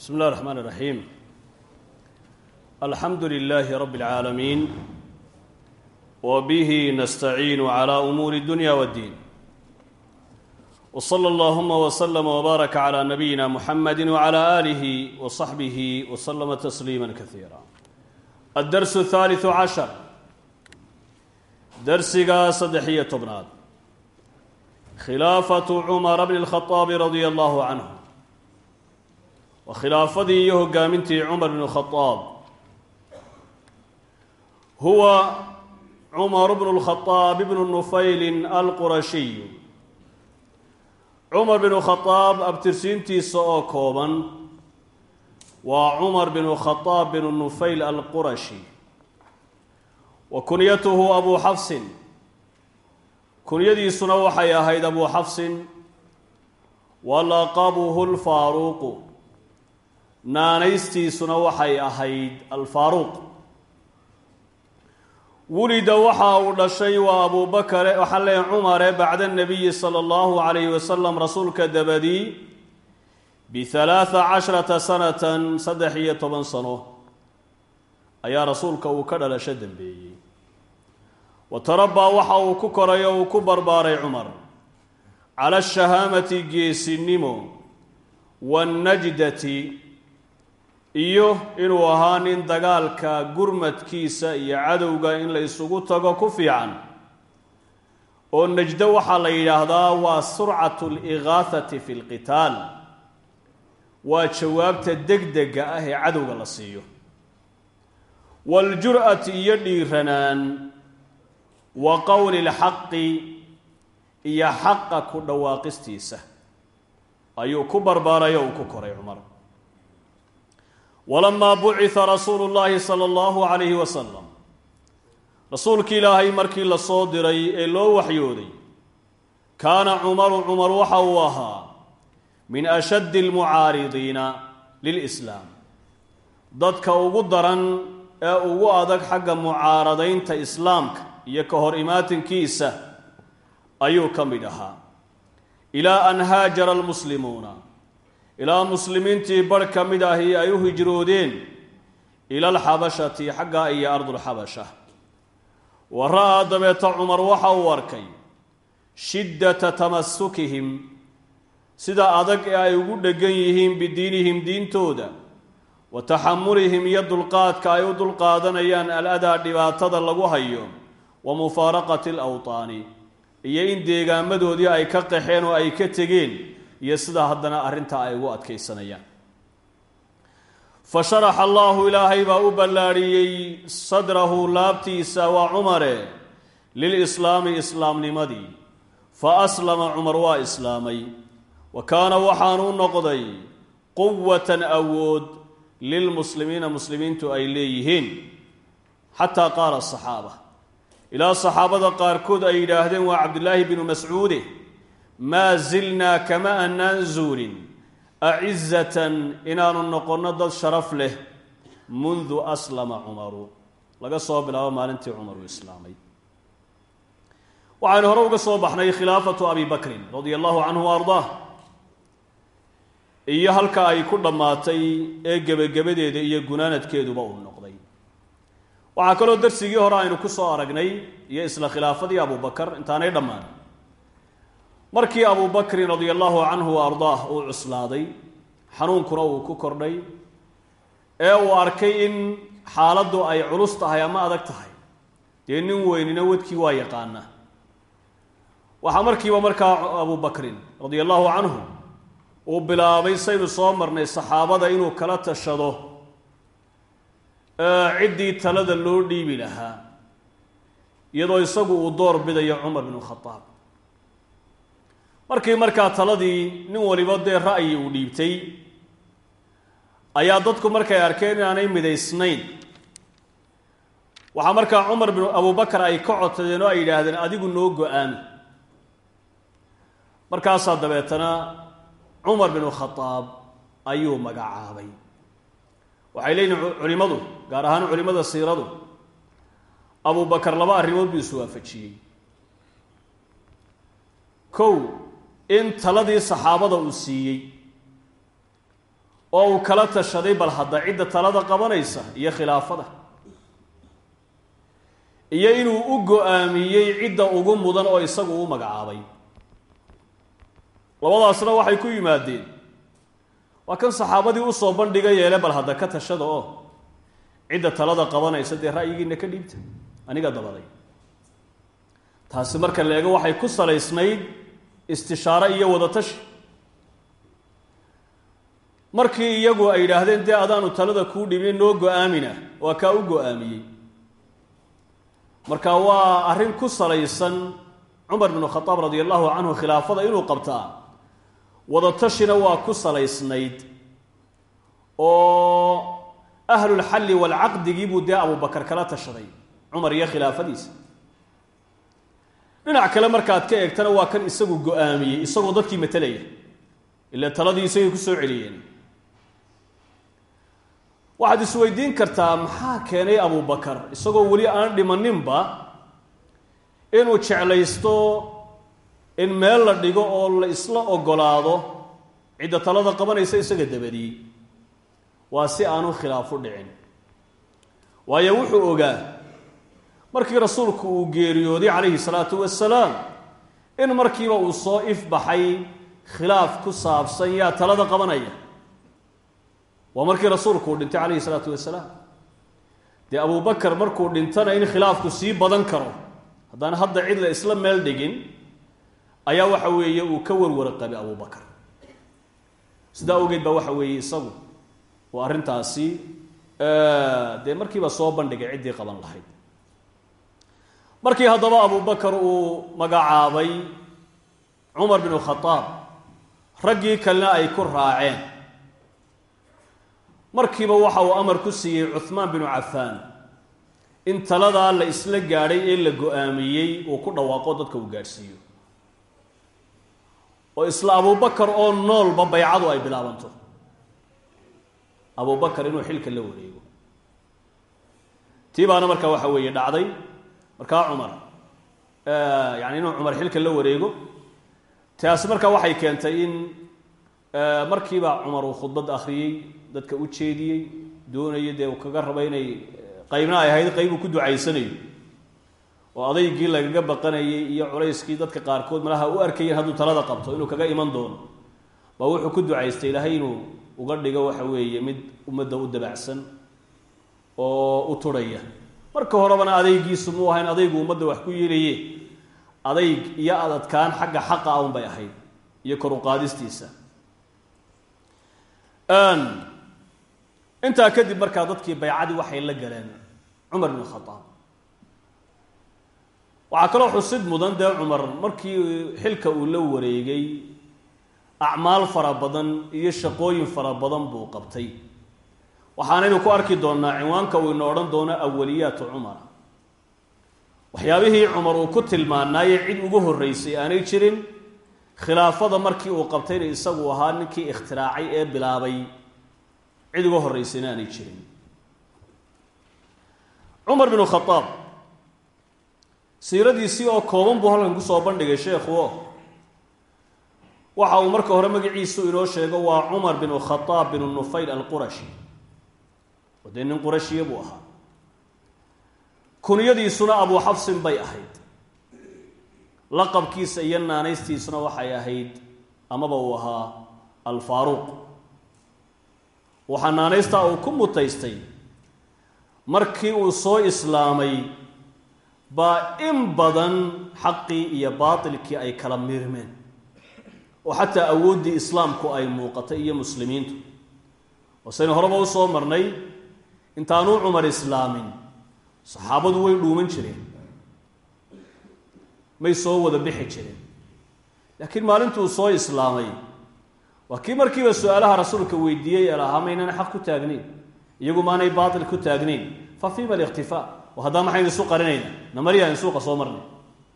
bsmi اllah الرحman الرaحيim alxamdu لlh rb العaalamiin wbه nstaciin عlى أmuur الdunya wالdiin wslى اllهma وslm وbaarak عlى nabiyina mxamadi وعlى آlih وصaxbih وslma تsliima kaثiira aلdars الثaaliث caشhر darsiga saddex-iyo tobnaad khilaafaة cmar bn الkhaطaab radي اllah cnه waa khilaafadii iyo hogaamintii cumar bn khadaab huwa cumar bnu lkhadaab bnu nufaylin alqurashiy cumar bnu khadaab abtirsiintiisa oo kooban waa cumar bnu khadaab bnu nufayl alqurashi. Wa kunyatuhu abu xafsin kunyadiisuna waxay ahayd abu xafsin wa laqabuhu naanaystiisuna waxay ahayd alfaaruuq wulida waxa uu dhashay waa abubakare waxaa leeya cumare bacda nabiyi sala allahu calayhi wasalam rasuulka dabadii bihalaatha cashrata sanatan saddex iyo toban sano. Ayaa rasuulka uu ka dhalasho dambeeyey. Wa tarabaa waxa uu ku koray oo uu ku barbaaray cumar. Cala ashahaamati geesinimo waannajdati iyo inuu ahaa nin dagaalka gurmadkiisa iyo cadowga in la isugu tago ku fiican. Oo najdo waxaa la yidhaahdaa waa surcatu ligaahati fi lqitaal. Waa jawaabta degdega ah ee cadowga la siiyo. Waaljur'ati iyo dhiiranaan wa qowli lxaqi iyo xaqa ku dhawaaqistiisa ayuu ku barbaarayo uu ku koray cumar walamaa bucita rasuulu llaahi sala allahu calayhi wasalam rasuulki ilaahay markii la soo diray ee loo waxyooday kaana cumaru cumar waxa uu ahaa min ashaddi almucaaridiina lilislaam. Dadka ugu daran ee ugu adag xagga mucaaradaynta islaamka iyo ka hor ayuu ka mid ahaa. Ilaa an haajara almuslimuuna ilaa muslimiintii barh ka mid ahi ay u hijroodeen ila alxabashati xaggaa iyo ardulxabasha wa ra'aa dabeeta cumar waxa uu arkay shiddata tamasukihim sida adag ee ay ugu dheggan yihiin bidiinihim diintooda wa taxamulihim iyo dulqaadka ay u dulqaadanayaan al-adaa dhibaatada lagu hayo wa mufaaraqati alawtaani iyo in deegaamadoodii ay ka qaxeen oo ay ka tegeen iyo sidaa haddana arrintaa ay ugu adkaysanayaan. Fa sharaxa allaahu ilaahay baa u ballaadhiyey sadrahu laabtiisa waa cumare lilislaami islaamnimadii. Fa aslama cumar waa islaamay. Wa kaana waxaanu u noqday quwatan awood lilmuslimiina muslimiintu ay leeyihiin. Xataa qaala asaxaaba ilaa saxaabada qaarkood ay yidhaahdeen waa cabdillaahi binu mascuude maa zilnaa kama annaan zuulin acizatan inaanu noqonno dad sharaf leh mundu aslama cumaru laga soo bilaabo maalintii cumar uu islaamay waxaynu hore uga soo baxnay khilaafatu abi bakrin radia allahu canhu wa ardaah iyo halka ay ku dhammaatay ee gebagabadeeda iyo gunaanadkeeduba uu noqday waxaa kaloo darsigii hore aynu ku soo aragnay iyo isla khilaafadii abubakar intaanay dhammaan markii abu bakrin radia allahu canhu wa ardaah uu cuslaaday xanuunkuna uu ku kordhay ee uu arkay in xaaladdu ay culus tahay ama adag tahay. Dee nin weynina wadkii waa yaqaana. Waxaa markiiba markaa abu bakrin radia allahu canhu uu bilaabay saynu soo marnay saxaabada inuu kala tashado ciddii talada loo dhiibi lahaa iyadoo isagu uu door bidayo cumar binu khadaab markii markaa taladii nin waliba dee ra'yi uu dhiibtay ayaa dadku markay arkeen inaanay midaysnayn. Waxaa markaa cumar binu abubakar ay ka codsadeen oo ay yidhaahdeen adigu noo go'aami. Markaasaa dabeetana cumar binu khadaab ayuu magacaabay. Waxay leeyihiin culimmadu gaar ahaan culimmada siiradu abubakar laba arrimood buu iswaafajiyey kow in taladii saxaabada uu siiyey oo uu kala tashaday bal hadda cidda talada qabanaysa iyo khilaafada iyo inuu u go'aamiyey cidda ugu mudan oo isagu u magacaabay. Labadaasna waxay ku yimaadeen waa kan saxaabadii u soo bandhiga yeele bal hadda ka tashada oo cidda talada qabanaysa dee ra'yigiina ka dhiibta aniga dabaday. Taasi marka la eego waxay ku salaysnayd istishaaro iyo wadatashi markii iyagu ay yidhaahdeen dee adaanu talada kuu dhibin noo go'aamina. Waa kaa u go'aamiyey. Marka waa arrin ku salaysan cumar binu khadaab radia allahu canhu khilaafada inuu qabtaa. Wadatashina waa ku salaysnayd oo ahlulxalli walcaqdigii buu dee abubakar kala tashaday cumar iyo khilaafadiisa dhinac kale markaad ka eegtana waa kan isagu go'aamiyey isagoo dadkii matelaya ila taladii isagay ku soo celiyeen. Waxaad isweydiin kartaa maxaa keenay abubakar isagoo weli aan dhimaninba inuu jeclaysto in meel la dhigo oo la isla ogolaado cidda talada qabanaysa isaga dabadii. Waa si aanu khilaafu dhicin. Waayo wuxuu ogaa markii rasuulku uu geeriyooday calayhi salaatu wasalaam in markiiba uu soo ifbaxay khilaaf ku saabsan yaa talada qabanaya. Waa markii rasuulku uu dhintay calayhi salaatu wasalaam dee abubakar markuu dhintana in khilaafku sii badan karo haddaan hadda cid la isla meel dhigin ayaa waxa weeye uu ka warwara qabay abubakar sidaa awgeed baa waxa weeye isagu oo arrintaasi dee markiiba soo bandhigay ciddii qaban lahayd markii haddaba abubakar uu magacaabay cumar binu khadaab raggii kalena ay ku raaceen. Markiiba waxa uu amar ku siiyey cuhmaan binu cafaan. In taladaa la isla gaadhay ee la go'aamiyey uu ku dhawaaqo dadka uu gaadhsiiyo. Oo isla abubakar oo noolba baycadu ay bilaabanto. Abubakar inuu xilka la wareego. Tii baana markaa waxa weeye dhacday markaa cumar yani inuu cumar xilka la wareego taasi markaa waxay keentay in markiiba cumar uu khudbad akhriyey dadka u jeediyey doonaya dee kaga raba inay qaybna ay ahayd qayb uu ku ducaysanayo oo adaygii lagaga baqanayay iyo culayskii dadka qaarkood malaha u arkayeen hadduu talada qabto inuu kaga iman doono. Baa wuxuu ku ducaystay ilaahay inuu uga dhigo waxa weeye mid ummadda u dabacsan oo u turhaya marka horebana adaygiisu muu ahayn adaygu ummadda wax ku yeelaye adayg iyo adadkaan xagga xaqa ah un bay ahayd iyo kor u qaadistiisa. Intaa kadib markaa dadkii baycadii waxay la galeen cumar bn khadaab waxaa kaloo xusid mudan dee cumar markii xilka uu la wareegay acmaal fara badan iyo shaqooyin fara badan buu qabtay waxaanaynu ku arki doonnaa cinwaanka uu ina odhan doono awaliyaatu cumar. Waxyaabihii cumar uu ku tilmaanaaye cid ugu horreysay aanay jirin khilaafada markii uu qabtayna isagu ahaa ninkii ikhtiraacay ee bilaabay cid uga horreysayna aanay jirin. Cumar binu khadaab siiradiisii oo kooban buu halkan ku soo bandhigay sheekhu o waxa uu marka hore magaciisu inoo sheego waa cumar binu khadaab binu nufayl alqurashi oo nin qurashiya buu ahaa. Kunyadiisuna abuu xafsin bay ahayd. Laqabkiisa iyo naanaystiisuna waxay ahayd amaba uu ahaa alfaaruuq waxaa naanaystaa uu ku mutaystay markii uu soo islaamay baa in badan xaqii iyo baatilkii ay kala miirmeen oo xataa awooddii islaamku ay muuqatay iyo muslimiintu. Oo saynu horeba u soo marnay intaanuu cumar islaamin. Saxaabadu way dhuuman jireen. May soo wada bixi jireen. Laakiin maalintuu soo islaamay. Waa kii markiiba su'aalaha rasuulka weydiiyey ee lahaa maynaan xaq ku taagnayn iyagu maanay baatil ku taagnayn fa fiima alikhtifaa oo haddaa maxaynu isu qarinayna namaryahan suuqa soo marnay.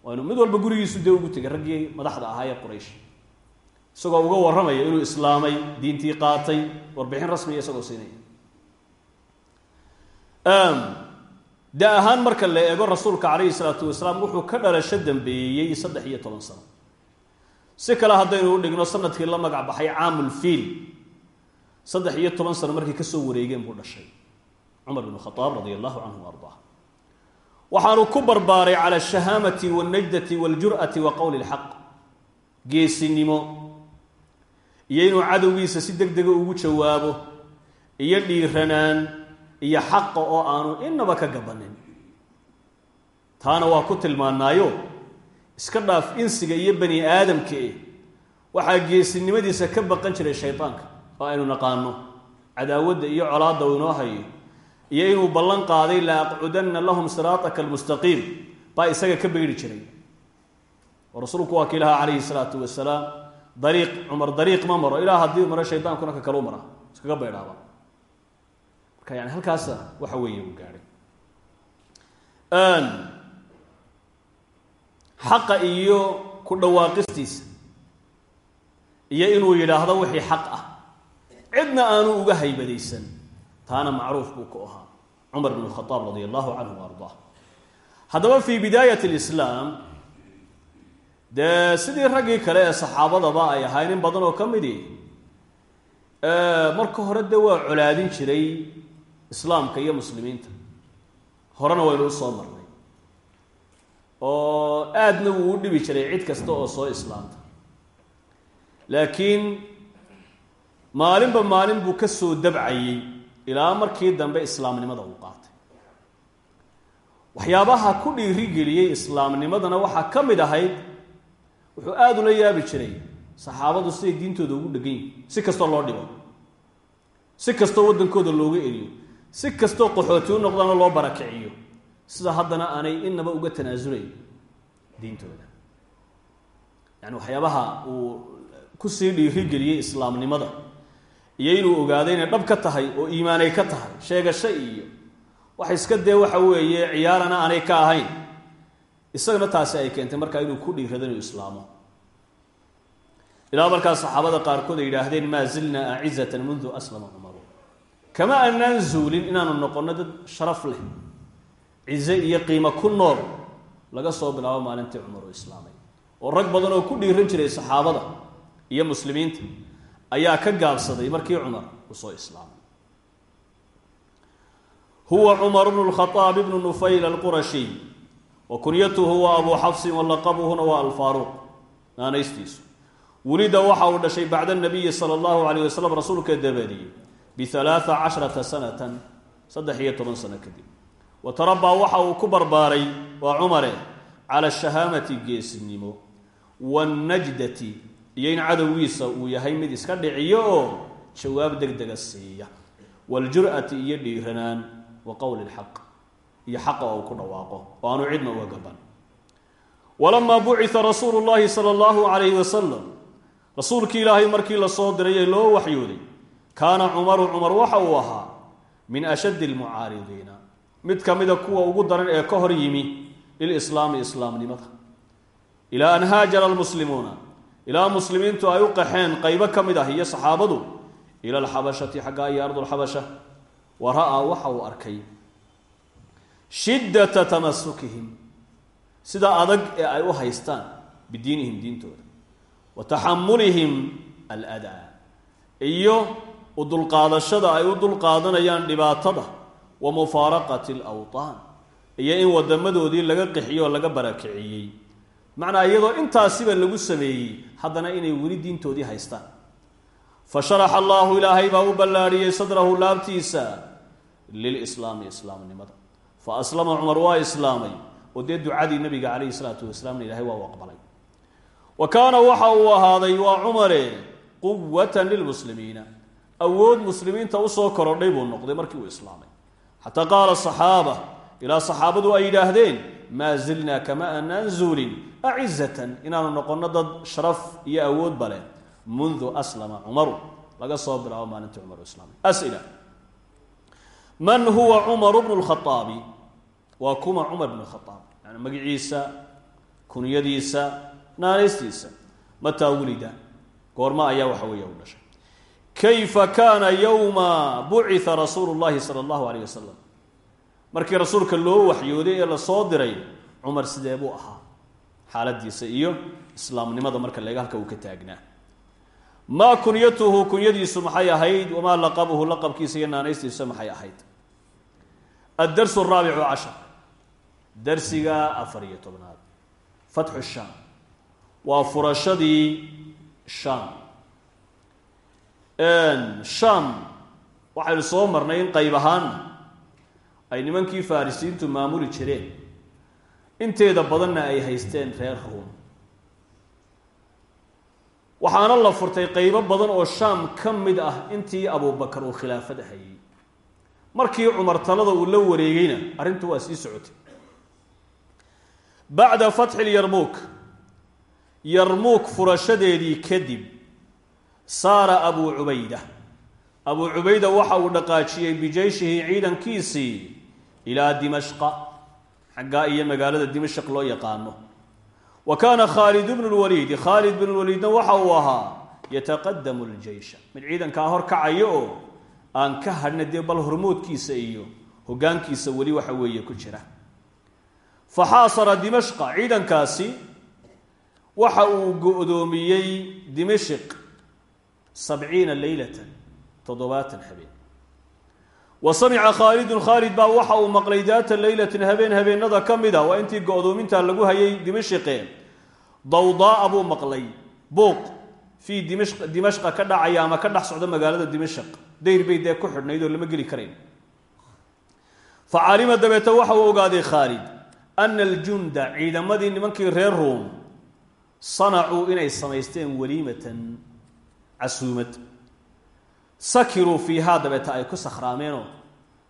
Waynu mid walba gurigiisu dee ugu tegay raggii madaxda ahaa ee quraysh. Isagoo uga warramaya inuu islaamay diintii qaatay warbixin rasmiya isagoo siinaya da ahaan marka la eego rasuulka calayhi salaatu wasalaam wuxuu ka dhalasho dambeeyey saddex iyo toban sano. Si kale u dhigno sannadkii la magac baxay caamulfiil saddex iyo toban sano markay ka soo wareegeen buu dhashay. Cumar bn khaaab radia allahu canhu ardaa waxaanu ku barbaaray cala ashahaamati walnajdati waljur'ati wa qowli lxaq geesinimo. Iyo inuu cadowgiisa si deg dega ugu jawaabo. Iyo dhiiranaan iyo xaqa oo aanu inaba ka gabanin. Taana waa ku tilmaanaayo iska dhaaf insiga iyo bani aadamka eh waxaa geesinimadiisa ka baqan jiray shaydaanka oo aynu naqaano cadaawadda iyo colaadda uu inoo hayo iyo inuu ballan qaaday la aqcudanna lahum siraataka almustaqiim. Baa isaga ka beydhi jiray. Oo rasuulku waa ki ilaha calayhi salaatu wasalaam dariiq cumar dariiq ma maro. Ilaa haddii maro shaydaankuna ka kalu mara. Iskaga baydhaaba marka yani halkaasa waxa weeye uu gaadhay. Xaqa iyo ku dhawaaqistiisa iyo inuu yidhaahdo wixii xaq ah. Cidna aanu uga haybadaysan taana macruuf buu ku ahaa. Cumar bn khaaab radia allahu canhu ardaa haddaba fii bidaayat lislaam dee sidii raggii kale ee saxaabadaba ay ahayn in badan oo ka midi marka hore dee waa colaadin jiray islaamka iyo muslimiinta. Horena waynu u soo marnay. Oo aadna wuu u dhibi jiray cid kasta oo soo islaamta laakiin maalinba maalin buu ka soo dabcayey ilaa markii dambe islaamnimada uu qaatay. Waxyaabaha ku dhiirigeliyey islaamnimadana waxaa ka mid ahayd wuxuu aada ula yaabi jiray saxaabadu siday diintooda ugu dhegan yihiin si kastoo loo dhibo si kastoo waddankooda looga eriyo si kastoo qaxooti u noqdana loo barakiciyo sida haddana aanay inaba uga tanaasulayn diintooda. Yani waxyaabaha uu ku sii dhiirigeliyey islaamnimada iyo inuu ogaaday inay dhab ka tahay oo iimaanay ka tahay sheegasho iyo wax iska dee waxa weeye ciyaarana aanay ka ahayn. Isagana taasi ay keentay markaa inuu ku dhiirado inuu islaamo. Ilaa markaa saxaabada qaarkood ay yidhaahdeen maa zilna acizatan mundu aslama kama aanaan zuulin inaanu noqonno dad sharaf leh cize iyo qiimo ku nool laga soo bilaabo maalintii cumar oo islaamay oo rag badan oo ku dhiiran jiray saxaabada iyo muslimiinta ayaa ka gaabsaday markii cumar uu soo islaamay huwa cumar bnu lkhaaab ibnu nufayl alqurashiy wa kunyatuhu waa abu xafsin walaqabuhuna waa alfaaruuq naanaystiisu wulida waxa uu dhashay bacda nabiyi sala allahu alayh wasalam rasuulka dabadiyey bialaaa cashrata sanatan saddex iyo toban sano kadib. wa tarabaa waxa uu ku barbaaray waa cumare cala shahaamati geesinimo wanajdati iyo in cadowgiisa uu yahay mid iska dhiciyo oo jawaab deg dega siiya. waljur'ati iyo dhiiranaan wa qowli lxaq iyo xaqa oo ku dhawaaqo. oo aanu cidna uga gaban walamaa bucita rasuulu llahi sala allahu calayhi wasalam rasuulkii ilaahay markii diray ee loo waxyooday kaana cumaru cumar waxa uu ahaa min ashaddi almucaaridiina. Mid ka mida kuwa ugu daran ee ka hor yimi lilislaami islaamnimada. Ilaa an haajara almuslimuuna. Ilaa muslimiintu ay u qaxeen qaybo ka mid ah iyo saxaabadu ila alxabashati xaggaa iyo ardulxabasha wa ra'aa waxa uu arkay shiddata tamasukihim sida adag ee ay u haystaan bidiinihim diintooda. Wa taxamulihim aladaa. Iyo u dulqaadashada ay u dulqaadanayaan dhibaatada wa mufaaraqati alawtaan iyo in wadamadoodii laga qixiyo oo laga barakiciyey. Macnaa iyadoo intaasiba lagu sameeyey haddana inay weli diintoodii haystaan. Fa sharaxa allaahu ilaahay baa u ballaadhiyey sadrahu laabtiisa lilislaami islaamnimada. Fa aslama cumar waa islaamay oo dee ducadii nabiga calayhi salaatu wasalaamna ilahay waa u aqbalay wa kaana waxa uu ahaaday waa cumare quwatan lilmuslimiina awood muslimiinta u soo korodhay buu noqday markii uu islaamay. Xataa qaala saxaaba ilaa saxaabadu ay yidhaahdeen maa zilnaa kama aanaan zuulin inaanu noqonno dad sharaf iyo awoodba leh mundu aslama cumaru laga soo bilaabo maalintii cumar islaamay. As'ila man huwa cumaru bnu lkhaaabi waa kuma cumar bn khaaab yani magiciisa kunyadiisa naanaystiisa mataa wulida. Goorma ayaa waxa weeya u dhashay kayfa kaana yowma bucita rasuulu llahi sala allahu alayh wasalam markii rasuulka loo waxyooday ee la soo diray cumar sidee buu ahaa? Xaaladiisa iyo islaamnimada marka leega halka uu ka taagnaa. Maa kunyatuhu kunyadiisu maxay ahayd wamaa laqabuhu laqabkiisa iyo naanaystiisa maxay ahayd? Addarsu araabicu cashar darsiga afar iyo tobnaad. Fatxu shaam waa furashadii shaam shaam waxaynu soo marnay in qayb ahaan ay nimankii farisiintu maamuli jireen. Inteeda badanna ay haysteen reer ruum waxaana la furtay qaybo badan oo shaam ka mid ah intii abubakar uu khilaafada hayay. Markii cumar talada uu la wareegayna arrintu waa sii socotay. Bacda fatxi lyarmuuk yarmuuk furashadeedii kadib saara abuu cubayda. Abuu cubayda waxa uu dhaqaajiyey bijeyshihi ciidankiisii ilaa dimashqa xaggaa iyo magaalada dimashq loo yaqaano. Wa kaana khaalid bnu lwaliidi khaalid bnu lwaliidna waxa uu ahaa yataqadamu ljeysha mid ciidankaa hor kacayo oo aan ka hadhna dee bal hormoodkiisa iyo hogaankiisa weli waxa weeye ku jira. Fa xaasara dimashqa ciidankaasi waxa uu go-doomiyey dimashq sabciina leylatan toddobaatan habeen wa samica khaalidun khaalid baa waxa uu maqlay daata leylatin habeen habeenada ka mid a waa intii go-doominta lagu hayay dimashqe dawdaaa buu maqlay buuq fii dimashq dimashqa ka dhacaya ama ka dhex socda magaalada dimashq dayr bay dee ku xidhnayd oo lama geli karayn fa calima dabeete waxa uu ogaaday khaalid ana aljunda ciidamadii nimankii reer ruum sanacuu inay samaysteen waliimatan casuumad sakiruu fiihaa dabeeta ay ku sakhraameenoo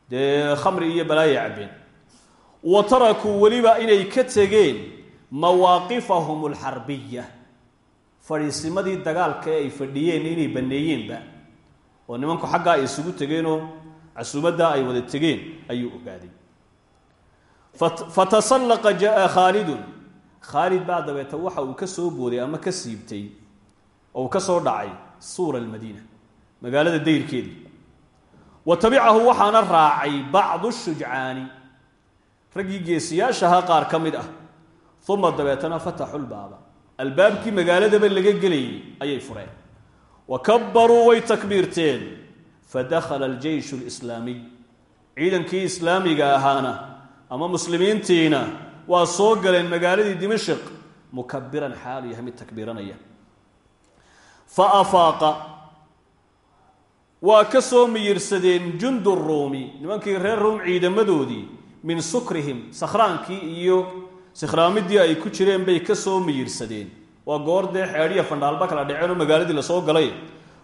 dee khamri iyo balaaya cabbeen wa tarakuu weliba inay ka tegeen mawaaqifahum alxarbiya fadhiisimadii dagaalka ee ay fadhiyeen inay banneeyeenba oo nimanku xaggaa ay isugu tegeenoo casuumaddaa ay wada tegeen ayuu ogaaday fatasallaqa jaa khaalidun khaalid baa dabeeta waxa uu ka soo booday ama ka siibtay oo uu ka soo dhacay suura almadiina magaalada dayrkeedii wa tabicahu waxaana raacay bacdu shujcaani raggii geesiyaashahaa qaar ka mid ah. Uma dabeetana fataxu lbaaba albaabkii magaaladaba laga gelayay ayay fureen. Wa kabbaruu way takbiirteen. Fadakhala aljeyshu lislaamiy ciidankii islaamiga ahaana ama muslimiintiina waa soo galeen magaaladii dimashq mukabiran xaalu yahay mid takbiiranaya fa afaaqa waa ka soo miyirsadeen jundu ruumi nimankii reer ruum ciidamadoodii min sukrihim sakhraankii iyo sikhraamidii ay ku jireen bay ka soo miyirsadeen waa goor dee xeedhiya fandhaalba kala dhaceen oo magaaladii la soo galay.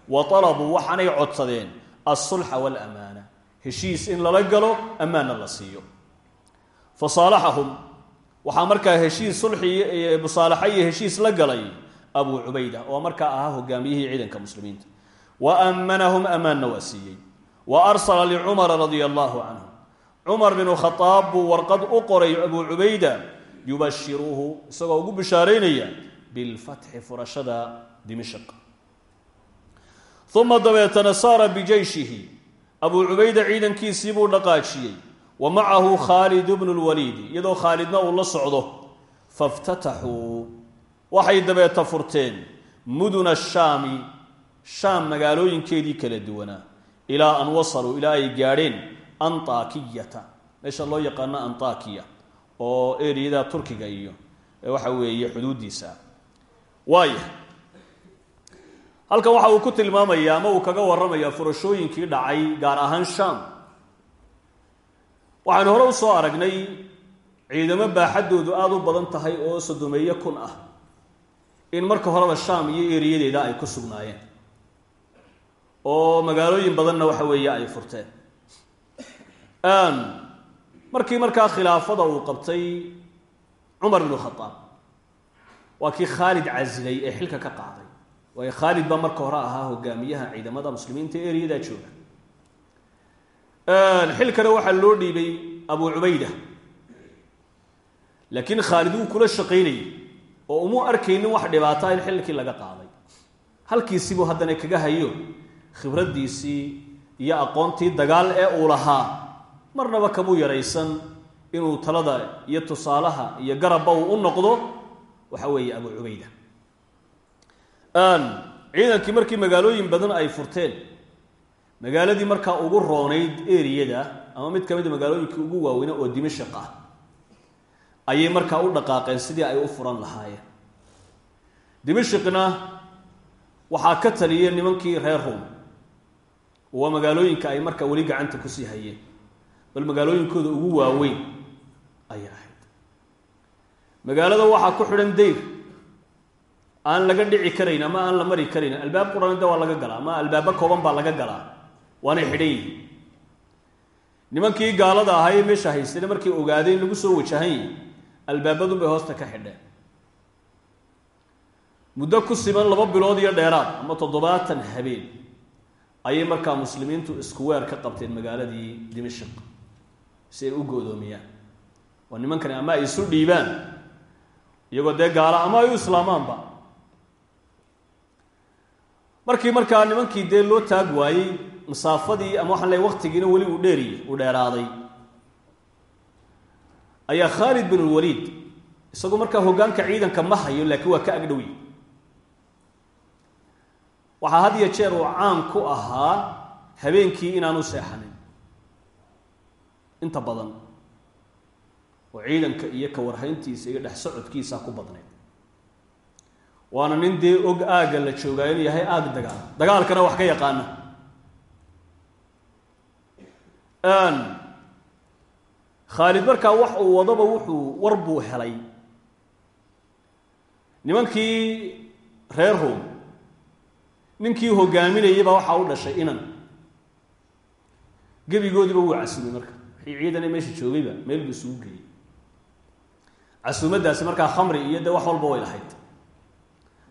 wa talabuu waxaanay codsadeen alsulxa waalamaana heshiis in lala galo ammaanna la siiyo. fa saalaxahum waxaa markaa heshiis sulxi musaalaxa iyo heshiis la galay abuu cubayda oo markaa ahaa hogaamiyihii ciidanka muslimiinta. Wa ammanahum ammaanna waa siiyey. Wa arsala licumara radia allahu canhu cumar binu khadaab buu warqad u qoray abuu cubayda yubashiruuhu isagoo ugu bishaaraynaya bilfatxi furashada dimashq. Uma dabeetana saara bijeyshihi abuu cubayda ciidankiisii buu dhaqaajiyey. Wa macahu khaalid bnu lwaliidi iyadoo khaalidna uu la socdo. Faftataxuu waxay dabeeta furteen. Muduna shaami shaam magaalooyinkeedii kala duwanaa. Ilaa an wasaluu ilaa ay gaadheen antaakiyata. Meesha loo yaqaano antakiya oo eriyada turkiga iyo waxa weeye xuduuddiisa. Waaya halkan waxa uu ku tilmaamayaa ama uu kaga warramayaa furashooyinkii dhacay gaar ahaan shaam. Waxaynu hore u soo aragnay ciidamo baaxaddoodu aada u badan tahay oo sodomeeye kun ah in marka horeba shaam iyo eriyadeeda ay ku sugnaayeen. Oo magaalooyin badanna waxa weeye ay furteen. Markii markaa khilaafada uu qabtay cumar bnu khadaab waa kii khaalid casilay ee xilka ka qaaday. Waayo khaalid baa marka hore ahaa hogaamiyaha ciidamada muslimiinta ee eriyadaa jooga. Xilkana waxaa loo dhiibay abu cubayda. Laakiin khaalid wuu kula shaqaynayay oo umu arkaynin wax dhibaata in xilkii laga qaaday. Halkiisibuu haddana kaga hayo khibraddiisii iyo aqoontii dagaal ee uu lahaa marnaba kamuu yaraysan inuu talada iyo tusaalaha iyo garabba uu u noqdo waxa weeye abu cubayda. Ciidankii markii magaalooyin badan ay furteen magaaladii markaa ugu roonayd eriyada ama mid ka mid a magaalooyinkii ugu waaweyna oo dimashaq ah ayay markaa u dhaqaaqeen sidii ay u furan lahaayeen. Dimashaqna waxaa ka taliyay nimankii reer rum waa magaalooyinka ay markaa weli gacanta ku sii hayeen. Bal magaalooyinkooda ugu waaweyn ayay ahayd. Magaalada waxaa ku xidhan dayr aan laga dhici karayn ama aan la mari karayn albaab quranida waa laga galaa ama albaabo kooban baa laga galaa waanay xidhan yihiin nimankii gaalada ahaa ee meesha haystayna markay ogaadeen lagu soo wajahan yihi albaabadun bay hoosta ka xidheen. Muddo ku siman laba bilood iyo dheeraad ama toddobaatan habeen ayay markaa muslimiintu isku weer ka qabteen magaaladii dimashaq si ay u go-doomiyaan oo nimankani ama ay isu dhiibaan iyagoo dee gaala ama ay u islaamaanba. Markii markaa nimankii dee loo taag waayey masaafadii ama waxaan leey waktigiina weli uu dheeriy uu dheeraaday ayaa khaalid bin lwaliid isagu markaa hoggaanka ciidanka ma hayo laakiin waa ka agdhowy waxaa had iyo jeer uu caam ku ahaa habeenkii inaanu seexanin. Inta badan oo ciidanka iyo ka warhayntiisa iyo dhex socodkiisa ku badnayd. Waana nin dee og aagga la joogaa inuu yahay aag dagaal. Dagaalkana wax ka yaqaana khaalid markaa wax uu wadaba wuxuu war buu helay. Nimankii reer ninkii hogaaminayay baa waxaa u dhashay inan. Gebigoodiiba wuu casumay marka. Wixii ciidane meesha joogayba meel buu isugu geeyey. Casuumadaasi markaa khamri iyo dee wax walba way lahayd.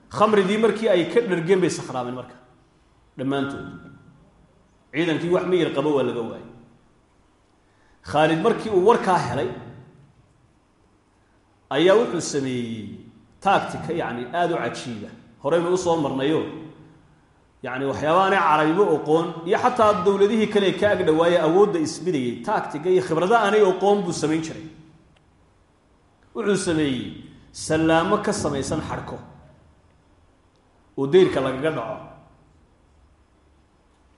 Khamridii markii ay ka dhargeen bay sakhraameen marka. Dhammaantood. Ciidankii wax miyir qabo waa laga waayay khaalid markii uu warkaa helay ayaa wuxuu sameeyey taagtika yacni aada u cajiiba. Horeynu u soo marnayo. Yacni waxyaaba aanay carabibo oqoon iyo xataa dowladihii kale ka agdhawaaye awoodda isbidayay taagtiga iyo khibrada aanay oqoon buu samayn jiray. Wuxuu sameeyey sallaamo ka samaysan xadhko oo deyrka lagaga dhaco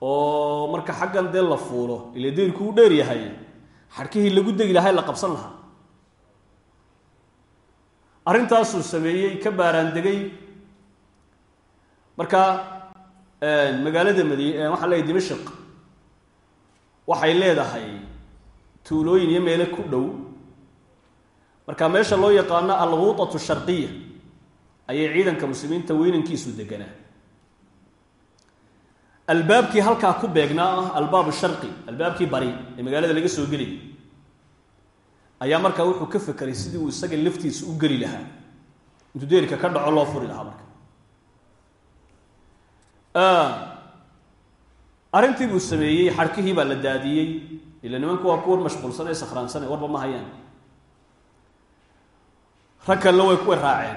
oo marka xaggan dee la fuulo ile deyrku u dheer yahay xadhkihii lagu degi lahay la qabsan lahaa. Arrintaasuu sameeyey ka baaraandegay marka magaalada madi waxaan leeyahy dimashaq waxay leedahay tuulooyin iyo meele ku dhow. Marka meesha loo yaqaano alghuutatu sharqiya ayay ciidanka muslimiinta weynankiisu deganaa albaabkii halkaa ku beegnaa ah albaab sharqi albaabkii bari ee magaalada laga soo gelayay ayaa markaa wuxuu ka fekeray sidii uu isaga laftiisa u geli lahaa. Intuu deerka ka dhaco loo furi lahaa marka arrintii buu sameeyey xadhkihii baa la daadiyey. Ila nimanku waa kuwan mashquulsan ee sakhraansanay warba ma hayaan. Rag kalena way kuwa raaceen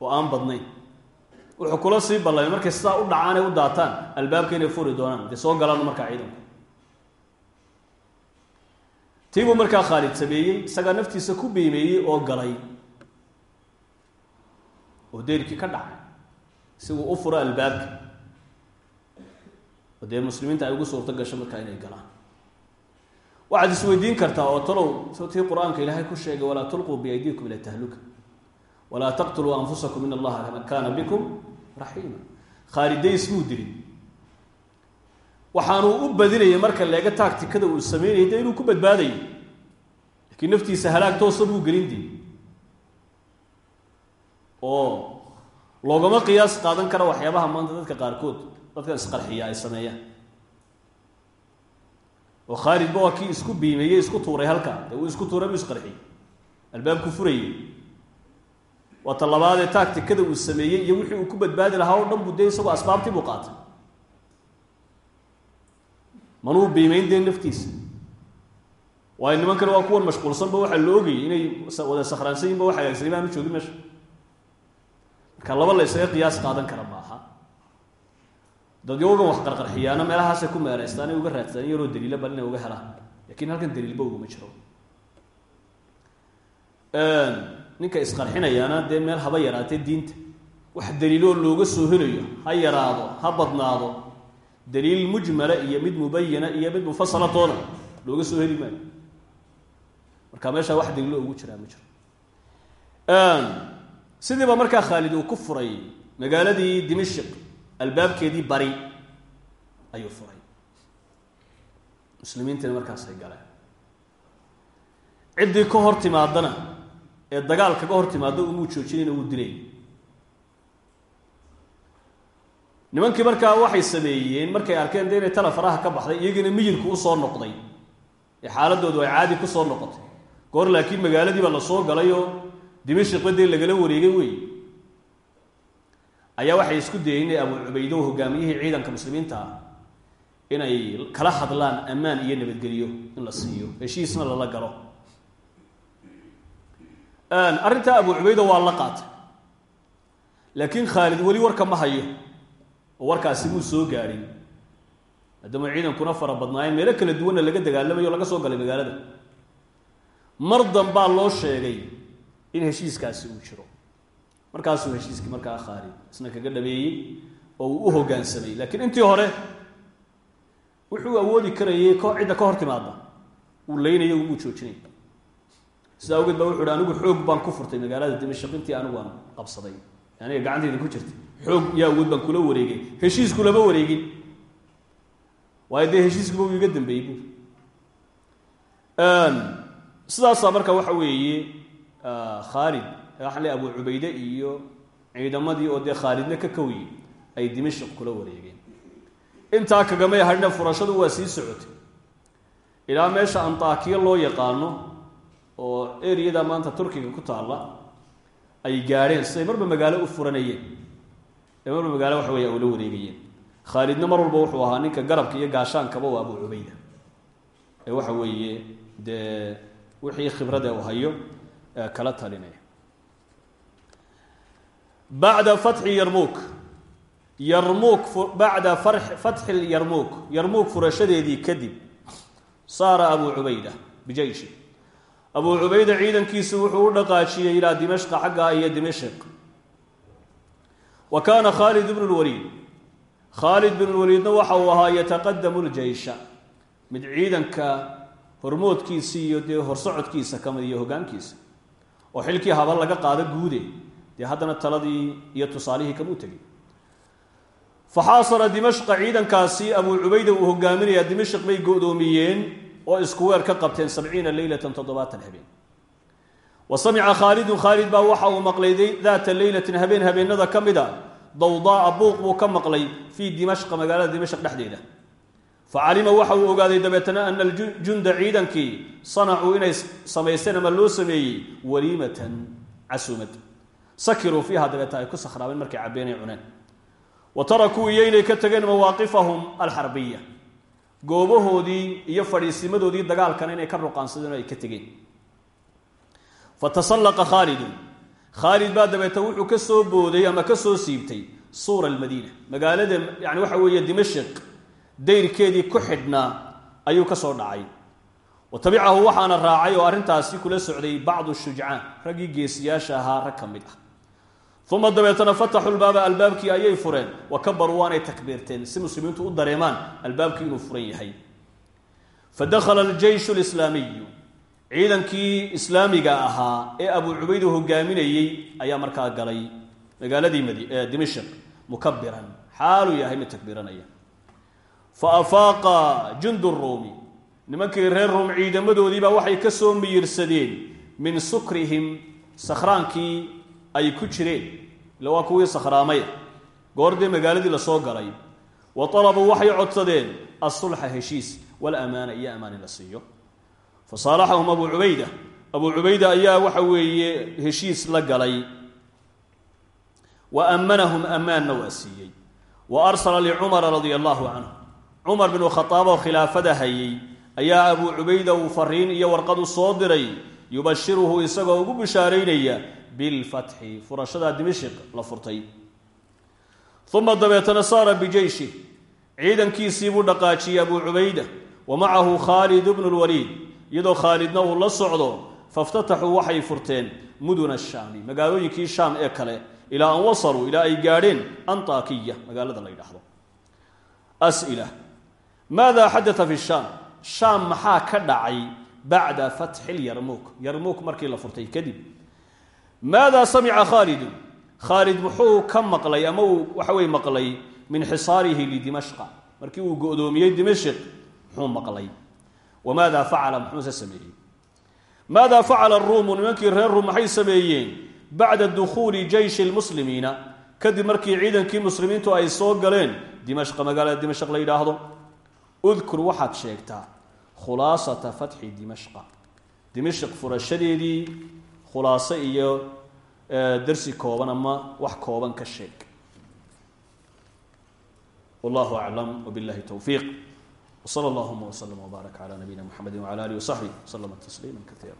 oo aan badnayn wuxuu kula sii ballamay markay sidaa u dhacaan ee u daataan albaabka inay furi doonaan. Dee soo galaan markaa ciidanku tii buu markaa khaalid sameeyey isagaa naftiisa ku biimeeyey oo galay. Oo deerkii ka dhacay si uu u furo albaabka. Oo dee muslimiinta ay ugu suurto gasho markaa inay galaan. Waxaad isweydiin kartaa oo talow tii qur'aanka ilaahay ku sheegay walaa tulquu biaydiikum ila tahluka. Walaa taqtuluu anfusakum in allaha kaana bikum raxiima. Khaalidays muu dilin waxaanuu u badinayay marka leega taagtikada uu sameynayay dee inuu ku badbaadayo laakiin naftiisa halaag toosa buu gelin di oo loogama qiyaas qaadan kara waxyaabaha maanta dadka qaarkood dadka isqarxiya ay sameeyaan. Oo khaalidba waa kii isku biimeeyey isku tuuray halkaa. Dee uu isku tuuray buu isqarxiyey albaabku furayey waa ta labaadee taagtikada uu sameeyey iyo wixii uu ku badbaadi lahaa oo dhan buu dee isagoo asbaabtii buu qaatay. Manuu biimeyn dee naftiisa? Waayo nimankana waa kuwan mashquulsanba waxaa la ogayay inay wada sakhraansan yihiin ba wax hagaagsanay baanu joogin meesha. Marka laba la isaga qiyaas qaadan kara ma aha. Dadyogan wax qarqarxiyaana meelahaasay ku meeraystaan ay uga raadsadaan yaroo daliila bal inay uga helaan. Lakin halkan daliilba uguma jiro ninka isqarxinayaana dee meel haba yaraatee diinta. Wax daliiloo looga soo helayo ha yaraado ha badnaado. Daliil mujmala iyo mid mubayana iyo mid mufasalatoona looga soo heli maayo. Marka meeshaa wax daliilo ugu jiraa ma jiro. Sidiiba markaa khaalid uu ku furay magaaladii dimashik albaabkeedii bari ayuu furay. Muslimiintiina markaasay galeen. Ciddii ka hor timaadana ee dagaal kaga hor timaadda umuu joojinayna dilay nimankii markaa waxay sameeyeen markay arkeen de inay tala faraha ka baxday iyagiina miyirku u soo noqday. Ee xaaladoodu ay caadi ku soo noqotay. Goor laakiin magaaladiiba la soo galay oo dimashikba dee lagala wareegay wey. Ayaa waxay isku dayeen inay abu cubaydo hogaamiyihii ciidanka muslimiinta ah inay kala hadlaan ammaan iyo nabadgelyo in la siiyo. Heshiisna lala galo arrintaa abu cubayda waa la qaatay. Laakiin khaalid weli warka ma hayo oo warkaasi muu soo gaadhin maadaama ciidankuna fara badnaayeen meelo kala duwanna laga dagaalamayo o laga soo galay magaalada. Mar danbaa loo sheegay in heshiiskaasi uu jiro. Markaasuu heshiiskii markaa khaalid isna kaga dhabeeyey oo uu u hoggaansamay laakiin intii hore wuxuu awoodi karayay cidda ka hor timaada uu leynayo umuu joojinay sidaa awgeed baa wuxu uhi anigu xoog baan ku furtay magaalada dimashaq intii anigu aan qabsaday. Aniga gacantayda ku jirtay. Xoog iyo awood baan kula wareegay. Heshiisku lama wareegin. Waayo dee heshiiskuba uu iga dambeeyey bu sidaasaa marka waxa weeye khaalid waxaan le abu cubayde iyo ciidamadii oo dee khaalidna ka kowyi ay dimashaq kula wareegeen. Intaa kagamay hadhna furashadu waa sii socotay. Ilaa meesha antaakiya loo yaqaano oo ereyada maanta turkiga ku taalla ay gaadheen siday marba magaalo u furanayeen. Ee marba magaalo waxa weya ula wareegayeen. Khaalidna mar walba wuxuu ahaa ninka garabka iyo gaashaankaba waa abu cubayda. Ee waxa weeye dee wixii khibrada uu hayo kala talinaya bacda fatxi yarmuuk yarmuuk bacda fatxi yarmuuk yarmuuk furashadeedii kadib saara abu cubayda bijayshi abuu cubayda ciidankiisu wuxuu u dhaqaajiyey ilaa dimashqa xaggaa iyo dimashq. Wa kaana khaalid bnu lwaliid khaalid bnu lwaliidna waxa uu ahaa yataqadamu ljeysha mid ciidanka hormoodkiisa iyo dee horsocodkiisa ka mid iyo hogaankiisa. Oo xilkii haba laga qaado guude. Dee haddana taladii iyo tusaalihii kamuu tegay faxaasara dimashqa ciidankaasi abuu cubayda uu hogaaminayaa dimashq bay go-doomiyeen oo isku weer ka qabteen sabciina leylatan toddobaatan habeen. Wa samica khaalidun khaalid baa waxa uu maqlay daata leylatin habeen habeenada ka mid a dawdaaa buuq buu ka maqlay fii dimashqa magaalada dimashq dhexdeeda. Facalima waxa uu ogaaday dabeetana ana aljunda ciidankii sanacuu inay samaysteen ama loo sameeyey waliimatan casumad sakiruu fiiha dabeeta ay ku sakhraabeen markay cabbeenay cuneen. Wa tarakuu iyo inay ka tageen mawaaqifahum alxarbiya goobahoodii iyo fadhiisimadoodii dagaalkana inay ka ruqaansadeen oo ay ka tegeen. Fatasallaqa khaalidun khaalid baa dabeeta wuxuu ka soo booday ama ka soo siibtay suura almadiina. Magaalada yani waxa weeye dimashq dayrkeedii ku xidhnaa ayuu ka soo dhacay. Wa tabicahu waxaana raacay oo arrintaasi kula socday bacdu shujcaan. Raggii geesiyaasha ahaa rag ka mid ah uma dabeetana fataxuu lbaaba albaabkii ayay fureen wa kabaruu waanay takbiirteen si muslimiintu u dareemaan albaabkii inuu furan yahay fa dakhala aljeyshu lislaamiyu ciidankii islaamiga ahaa ee abuu cubayda hogaaminayey ayaa markaa galay magaaladii md dimashq mukabiran xaaluu yahay mid takbiiranaya fa afaaqa jundu ruumi nimankii reer ruum ciidamadoodiibaa waxay ka soo miyirsadeen min sukrihim sakhraankii ay ku jireen. Ila waa kuwii sakhraamaya goordee magaaladii la soo galay. Wa talabuu waxay codsadeen asulxa heshiis walamaana iyo amaan in la siiyo. Fa saalaxahum abuu cubayda abuu cubayda ayaa waxa weeye heshiis la galay. Wa ammanahum ammaanna waa siiyey. Wa arsala licumara radia allahu canhu cumar binu khadaab oo khilaafada hayay ayaa abuu cubayda uu fariin iyo warqadu soo diray yubashiruhu isagoo ugu bishaaraynaya bilfatxi furashadaa dimashq la furtay uma dabeetana saara bijeyshi ciidankiisii buu dhaqaajiyey abuu cubayda wa macahu khaalid bnu lwaliid iyadoo khaalidna uu la socdo faftataxuu waxay furteen muduna shaami magaalooyinkii shaam ee kale ilaa an wasaluu ilaa ay gaadheen antakiya magaalada la ydhaahdo as'ila maada xadaa fi shaam shaam maxaa ka dhacay bacda fatxi lyarmuuk yarmuuk markii la furtay kadib maada samica khaalidun khaalid muxuu ka maqlay ama uu waxa weye maqlay min xisaarihi lidimashqa markii uu go-doomiyey dimashq muxuu maqlay wamaada facala muxuuse sameeyey maada facala ruumu nimankii reer ruum maxay sameeyeen bacda dukhuuli jeyshi lmuslimiina kadib markii ciidankii muslimiintu ay soo galeen dimashqa magaalada dimashq la yidhaahdo udkur waxaad sheegtaa khulaasata fatxi dimashqa dimashq furashadeedii khulaaso iyo darsi kooban ama wax kooban ka sheeg. Wallahu aclam wbillahi towfiiq wsala allahuma wslm wbaarak cala nabiyina mxamedi wcala alih wasaxbih wslama tasliima kaiira